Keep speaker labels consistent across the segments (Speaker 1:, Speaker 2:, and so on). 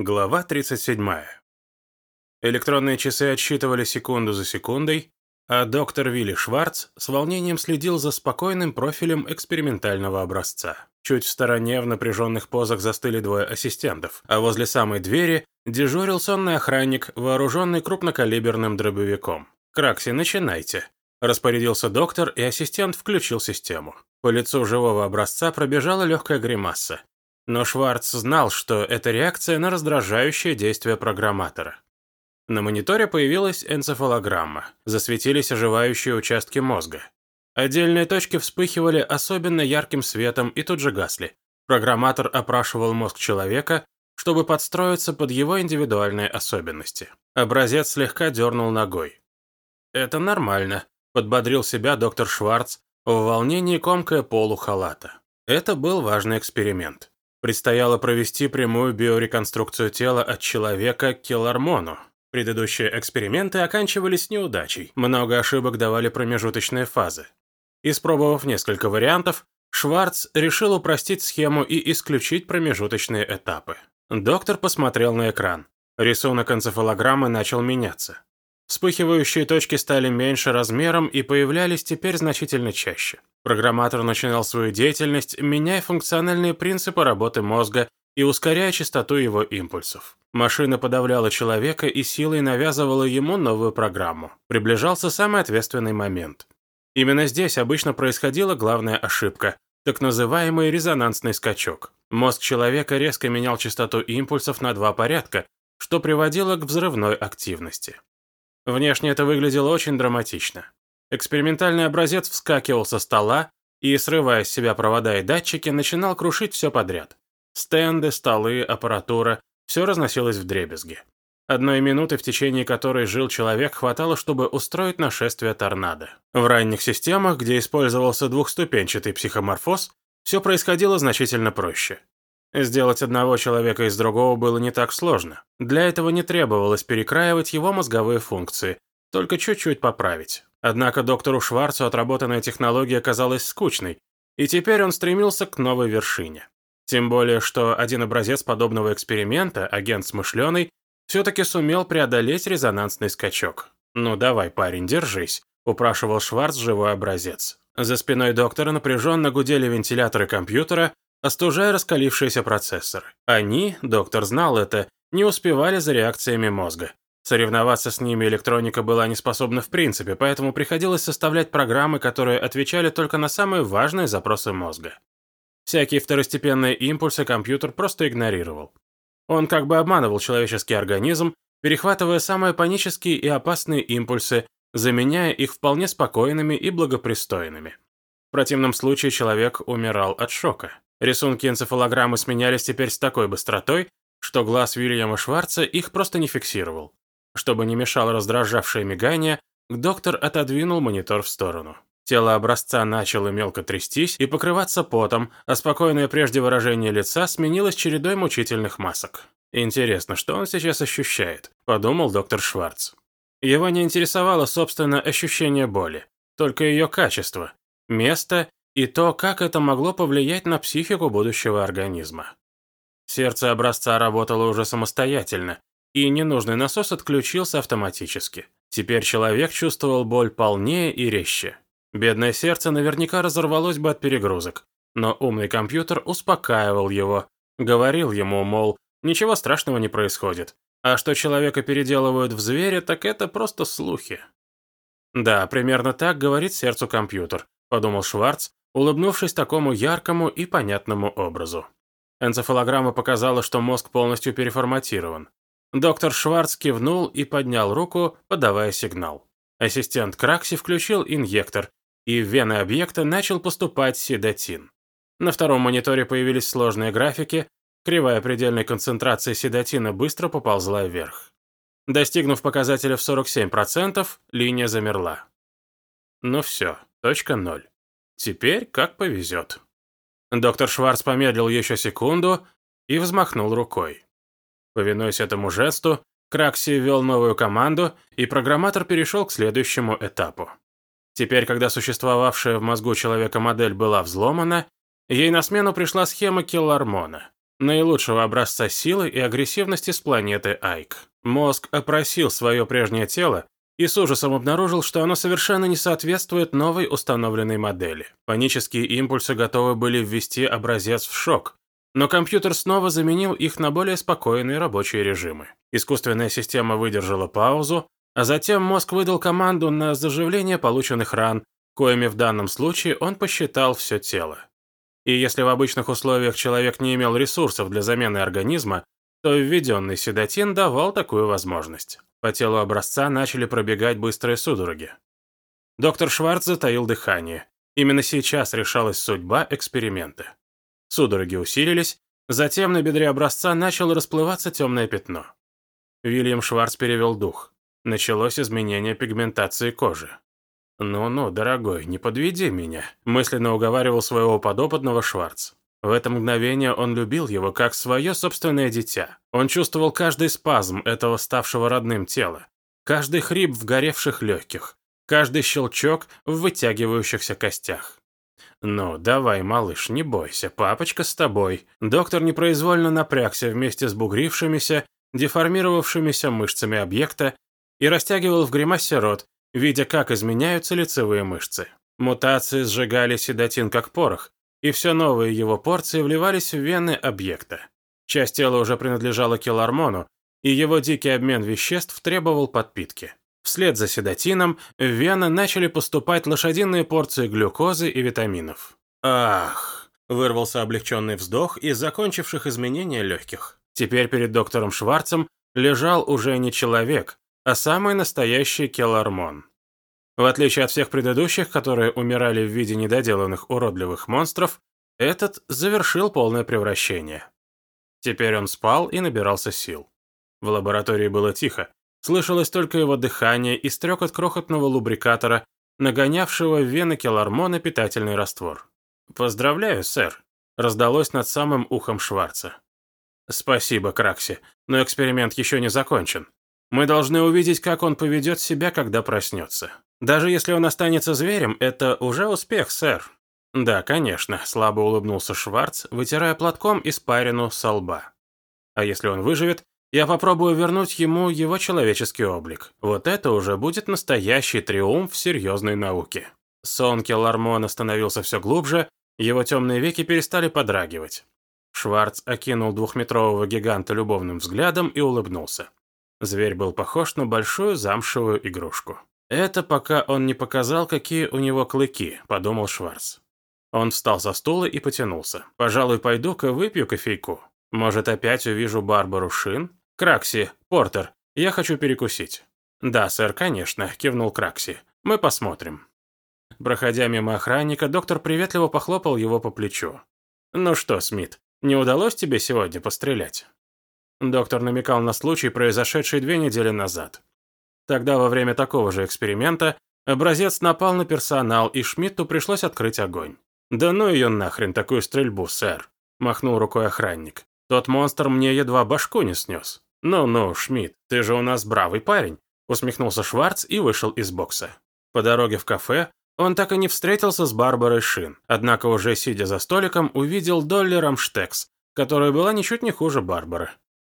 Speaker 1: Глава 37. Электронные часы отсчитывали секунду за секундой, а доктор Вилли Шварц с волнением следил за спокойным профилем экспериментального образца. Чуть в стороне в напряженных позах застыли двое ассистентов, а возле самой двери дежурил сонный охранник, вооруженный крупнокалиберным дробовиком. «Кракси, начинайте», – распорядился доктор, и ассистент включил систему. По лицу живого образца пробежала легкая гримаса. Но Шварц знал, что это реакция на раздражающее действие программатора. На мониторе появилась энцефалограмма. Засветились оживающие участки мозга. Отдельные точки вспыхивали особенно ярким светом и тут же гасли. Программатор опрашивал мозг человека, чтобы подстроиться под его индивидуальные особенности. Образец слегка дернул ногой. «Это нормально», – подбодрил себя доктор Шварц, в волнении комкая полу халата. Это был важный эксперимент. Предстояло провести прямую биореконструкцию тела от человека к келармону. Предыдущие эксперименты оканчивались неудачей, много ошибок давали промежуточные фазы. Испробовав несколько вариантов, Шварц решил упростить схему и исключить промежуточные этапы. Доктор посмотрел на экран. Рисунок энцефалограммы начал меняться. Вспыхивающие точки стали меньше размером и появлялись теперь значительно чаще. Программатор начинал свою деятельность, меняя функциональные принципы работы мозга и ускоряя частоту его импульсов. Машина подавляла человека и силой навязывала ему новую программу. Приближался самый ответственный момент. Именно здесь обычно происходила главная ошибка – так называемый резонансный скачок. Мозг человека резко менял частоту импульсов на два порядка, что приводило к взрывной активности. Внешне это выглядело очень драматично. Экспериментальный образец вскакивал со стола и, срывая с себя провода и датчики, начинал крушить все подряд. Стенды, столы, аппаратура – все разносилось в дребезги. Одной минуты, в течение которой жил человек, хватало, чтобы устроить нашествие торнадо. В ранних системах, где использовался двухступенчатый психоморфоз, все происходило значительно проще. Сделать одного человека из другого было не так сложно. Для этого не требовалось перекраивать его мозговые функции, только чуть-чуть поправить. Однако доктору Шварцу отработанная технология казалась скучной, и теперь он стремился к новой вершине. Тем более, что один образец подобного эксперимента, агент смышленый, все-таки сумел преодолеть резонансный скачок. «Ну давай, парень, держись», – упрашивал Шварц живой образец. За спиной доктора напряженно гудели вентиляторы компьютера, остужая раскалившиеся процессоры. Они, доктор знал это, не успевали за реакциями мозга. Соревноваться с ними электроника была не способна в принципе, поэтому приходилось составлять программы, которые отвечали только на самые важные запросы мозга. Всякие второстепенные импульсы компьютер просто игнорировал. Он как бы обманывал человеческий организм, перехватывая самые панические и опасные импульсы, заменяя их вполне спокойными и благопристойными. В противном случае человек умирал от шока. Рисунки энцефалограммы сменялись теперь с такой быстротой, что глаз Уильяма Шварца их просто не фиксировал. Чтобы не мешало раздражавшее мигание, доктор отодвинул монитор в сторону. Тело образца начало мелко трястись и покрываться потом, а спокойное прежде выражение лица сменилось чередой мучительных масок. «Интересно, что он сейчас ощущает?» – подумал доктор Шварц. Его не интересовало, собственно, ощущение боли, только ее качество, место и то, как это могло повлиять на психику будущего организма. Сердце образца работало уже самостоятельно, и ненужный насос отключился автоматически. Теперь человек чувствовал боль полнее и резче. Бедное сердце наверняка разорвалось бы от перегрузок, но умный компьютер успокаивал его, говорил ему, мол, ничего страшного не происходит, а что человека переделывают в зверя, так это просто слухи. «Да, примерно так говорит сердцу компьютер», – подумал Шварц, улыбнувшись такому яркому и понятному образу. Энцефалограмма показала, что мозг полностью переформатирован. Доктор Шварц кивнул и поднял руку, подавая сигнал. Ассистент Кракси включил инъектор, и в вены объекта начал поступать седатин. На втором мониторе появились сложные графики, кривая предельной концентрации седатина быстро поползла вверх. Достигнув показателя в 47%, линия замерла. Ну все, точка ноль. Теперь как повезет. Доктор Шварц помедлил еще секунду и взмахнул рукой. Повинуясь этому жесту, Кракси ввел новую команду, и программатор перешел к следующему этапу. Теперь, когда существовавшая в мозгу человека модель была взломана, ей на смену пришла схема киллармона. наилучшего образца силы и агрессивности с планеты Айк. Мозг опросил свое прежнее тело и с ужасом обнаружил, что оно совершенно не соответствует новой установленной модели. Панические импульсы готовы были ввести образец в шок, но компьютер снова заменил их на более спокойные рабочие режимы. Искусственная система выдержала паузу, а затем мозг выдал команду на заживление полученных ран, коими в данном случае он посчитал все тело. И если в обычных условиях человек не имел ресурсов для замены организма, то введенный седатин давал такую возможность. По телу образца начали пробегать быстрые судороги. Доктор Шварц затаил дыхание. Именно сейчас решалась судьба эксперимента. Судороги усилились, затем на бедре образца начало расплываться темное пятно. Вильям Шварц перевел дух. Началось изменение пигментации кожи. «Ну-ну, дорогой, не подведи меня», – мысленно уговаривал своего подопытного Шварц. В это мгновение он любил его как свое собственное дитя. Он чувствовал каждый спазм этого ставшего родным тела, каждый хрип в горевших легких, каждый щелчок в вытягивающихся костях. «Ну, давай, малыш, не бойся, папочка с тобой». Доктор непроизвольно напрягся вместе с бугрившимися, деформировавшимися мышцами объекта и растягивал в гримасе рот, видя, как изменяются лицевые мышцы. Мутации сжигали седатин как порох, и все новые его порции вливались в вены объекта. Часть тела уже принадлежала килармону, и его дикий обмен веществ требовал подпитки. Вслед за седатином в вены начали поступать лошадиные порции глюкозы и витаминов. «Ах!» – вырвался облегченный вздох из закончивших изменения легких. Теперь перед доктором Шварцем лежал уже не человек, а самый настоящий келармон. В отличие от всех предыдущих, которые умирали в виде недоделанных уродливых монстров, этот завершил полное превращение. Теперь он спал и набирался сил. В лаборатории было тихо, слышалось только его дыхание и стрекот крохотного лубрикатора, нагонявшего в вены келармона питательный раствор. «Поздравляю, сэр», — раздалось над самым ухом Шварца. «Спасибо, Кракси, но эксперимент еще не закончен. Мы должны увидеть, как он поведет себя, когда проснется. Даже если он останется зверем, это уже успех, сэр». «Да, конечно», – слабо улыбнулся Шварц, вытирая платком испарину со лба. «А если он выживет, я попробую вернуть ему его человеческий облик. Вот это уже будет настоящий триумф серьезной науки». Сон Келлармона становился все глубже, его темные веки перестали подрагивать. Шварц окинул двухметрового гиганта любовным взглядом и улыбнулся. Зверь был похож на большую замшевую игрушку. «Это пока он не показал, какие у него клыки», – подумал Шварц. Он встал со стула и потянулся. «Пожалуй, пойду-ка выпью кофейку. Может, опять увижу Барбару Шин? Кракси, Портер, я хочу перекусить». «Да, сэр, конечно», – кивнул Кракси. «Мы посмотрим». Проходя мимо охранника, доктор приветливо похлопал его по плечу. «Ну что, Смит, не удалось тебе сегодня пострелять?» Доктор намекал на случай, произошедший две недели назад. Тогда, во время такого же эксперимента, образец напал на персонал, и Шмидту пришлось открыть огонь. «Да ну ее нахрен, такую стрельбу, сэр», – махнул рукой охранник. «Тот монстр мне едва башку не снес». «Ну-ну, Шмидт, ты же у нас бравый парень», – усмехнулся Шварц и вышел из бокса. По дороге в кафе он так и не встретился с Барбарой Шин, однако уже сидя за столиком увидел Долли Рамштекс, которая была ничуть не хуже Барбары.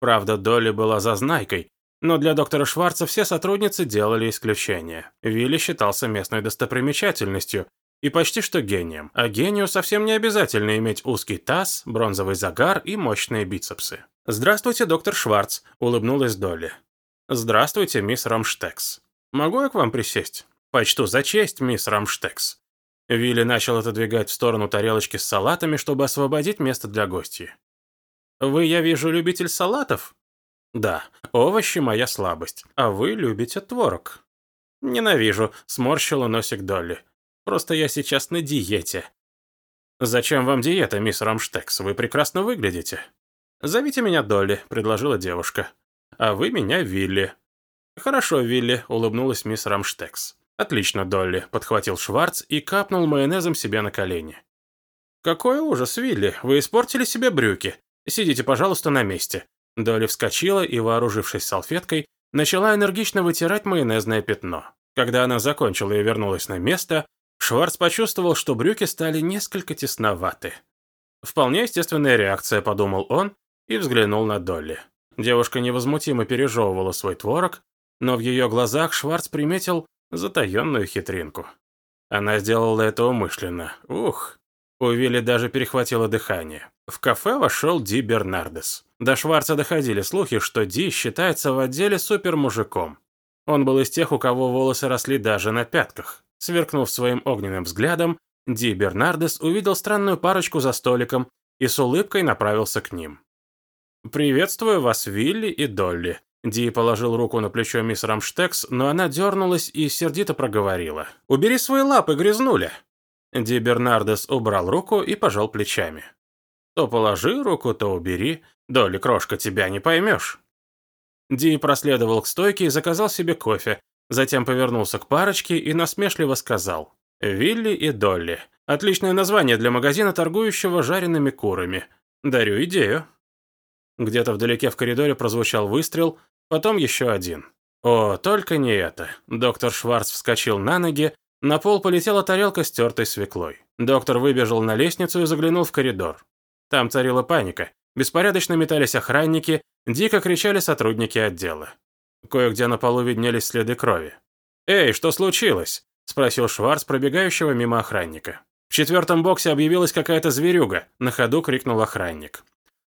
Speaker 1: Правда, Долли была зазнайкой, но для доктора Шварца все сотрудницы делали исключение. Вилли считался местной достопримечательностью и почти что гением, а гению совсем не обязательно иметь узкий таз, бронзовый загар и мощные бицепсы. «Здравствуйте, доктор Шварц», — улыбнулась Долли. «Здравствуйте, мисс Рамштекс. Могу я к вам присесть?» «Почту за честь, мисс Рамштекс». Вилли начал отодвигать в сторону тарелочки с салатами, чтобы освободить место для гостей. «Вы, я вижу, любитель салатов?» «Да, овощи – моя слабость, а вы любите творог». «Ненавижу», – сморщила носик Долли. «Просто я сейчас на диете». «Зачем вам диета, мисс Рамштекс? Вы прекрасно выглядите». «Зовите меня Долли», – предложила девушка. «А вы меня Вилли». «Хорошо, Вилли», – улыбнулась мисс Рамштекс. «Отлично, Долли», – подхватил Шварц и капнул майонезом себе на колени. «Какой ужас, Вилли, вы испортили себе брюки. Сидите, пожалуйста, на месте». Долли вскочила и, вооружившись салфеткой, начала энергично вытирать майонезное пятно. Когда она закончила и вернулась на место, Шварц почувствовал, что брюки стали несколько тесноваты. Вполне естественная реакция, подумал он и взглянул на Долли. Девушка невозмутимо пережевывала свой творог, но в ее глазах Шварц приметил затаенную хитринку. Она сделала это умышленно. Ух! У Вилли даже перехватило дыхание. В кафе вошел Ди Бернардес. До Шварца доходили слухи, что Ди считается в отделе супермужиком. Он был из тех, у кого волосы росли даже на пятках. Сверкнув своим огненным взглядом, Ди Бернардес увидел странную парочку за столиком и с улыбкой направился к ним. «Приветствую вас, Вилли и Долли». Ди положил руку на плечо мисс Рамштекс, но она дернулась и сердито проговорила. «Убери свои лапы, грязнуля!» Ди Бернардес убрал руку и пожал плечами. «То положи руку, то убери. Долли, крошка, тебя не поймешь». Ди проследовал к стойке и заказал себе кофе, затем повернулся к парочке и насмешливо сказал. «Вилли и Долли. Отличное название для магазина, торгующего жареными курами. Дарю идею». Где-то вдалеке в коридоре прозвучал выстрел, потом еще один. О, только не это. Доктор Шварц вскочил на ноги, на пол полетела тарелка с тертой свеклой. Доктор выбежал на лестницу и заглянул в коридор. Там царила паника. Беспорядочно метались охранники, дико кричали сотрудники отдела. Кое-где на полу виднелись следы крови. «Эй, что случилось?» – спросил Шварц, пробегающего мимо охранника. В четвертом боксе объявилась какая-то зверюга, на ходу крикнул охранник.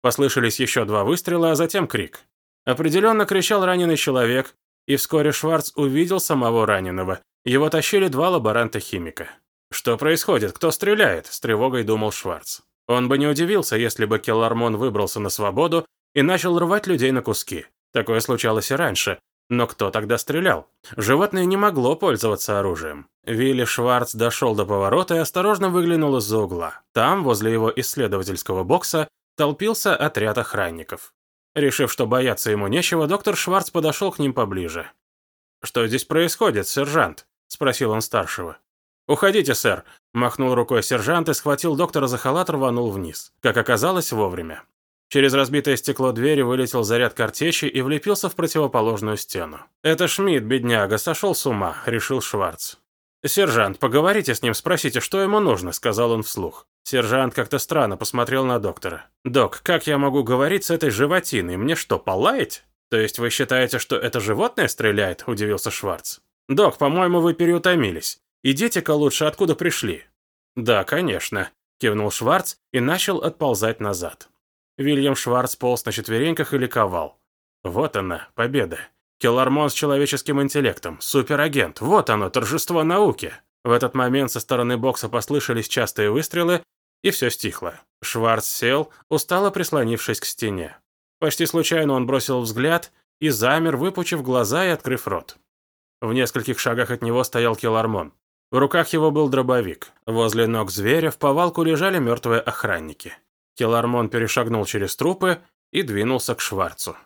Speaker 1: Послышались еще два выстрела, а затем крик. Определенно кричал раненый человек, и вскоре Шварц увидел самого раненого. Его тащили два лаборанта-химика. «Что происходит? Кто стреляет?» – с тревогой думал Шварц. Он бы не удивился, если бы Келлармон выбрался на свободу и начал рвать людей на куски. Такое случалось и раньше. Но кто тогда стрелял? Животное не могло пользоваться оружием. Вилли Шварц дошел до поворота и осторожно выглянул из-за угла. Там, возле его исследовательского бокса, толпился отряд охранников. Решив, что бояться ему нечего, доктор Шварц подошел к ним поближе. «Что здесь происходит, сержант?» – спросил он старшего. «Уходите, сэр», – махнул рукой сержант и схватил доктора за халат, рванул вниз. Как оказалось, вовремя. Через разбитое стекло двери вылетел заряд картечи и влепился в противоположную стену. «Это Шмидт, бедняга, сошел с ума», – решил Шварц. «Сержант, поговорите с ним, спросите, что ему нужно», – сказал он вслух. Сержант как-то странно посмотрел на доктора. «Док, как я могу говорить с этой животиной? Мне что, полаять?» «То есть вы считаете, что это животное стреляет?» – удивился Шварц. «Док, по-моему, вы переутомились. Идите-ка лучше, откуда пришли». «Да, конечно», – кивнул Шварц и начал отползать назад. Вильям Шварц полз на четвереньках и ликовал. «Вот она, победа. Келлармон с человеческим интеллектом, суперагент, вот оно, торжество науки». В этот момент со стороны бокса послышались частые выстрелы, и все стихло. Шварц сел, устало прислонившись к стене. Почти случайно он бросил взгляд и замер, выпучив глаза и открыв рот. В нескольких шагах от него стоял Келармон. В руках его был дробовик. Возле ног зверя в повалку лежали мертвые охранники. Келармон перешагнул через трупы и двинулся к Шварцу.